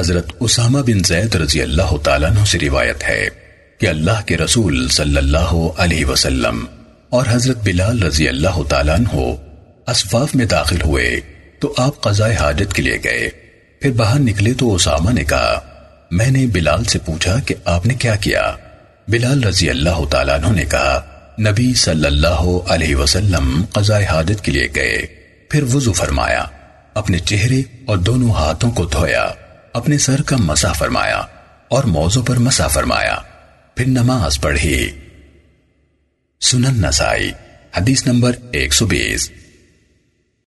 حضرت اسامہ بن زید رضی اللہ تعالیٰ عنہ سے روایت ہے کہ اللہ کے رسول صلی اللہ علیہ وسلم اور حضرت بلال رضی اللہ تعالیٰ عنہ اسفاف میں داخل ہوئے تو آپ قضاء حاجت کے لیے گئے۔ پھر باہر نکلے تو اسامہ نے کہا، میں نے بلال سے پوچھا کہ آپ نے کیا کیا؟ بلال رضی اللہ تعالیٰ عنہ نے کہا، نبی صلی اللہ علیہ وسلم قضاء حاجت کے لیے گئے۔ پھر وضو فرمایا، اپنے چہرے اور دونوں ہاتھوں کو دھویا۔ اپنے سر کا مسا فرمایا اور موضوع پر مسا فرمایا۔ پھر نماز پڑھی۔ سنن نسائی، حدیث نمبر ایک سو بیس۔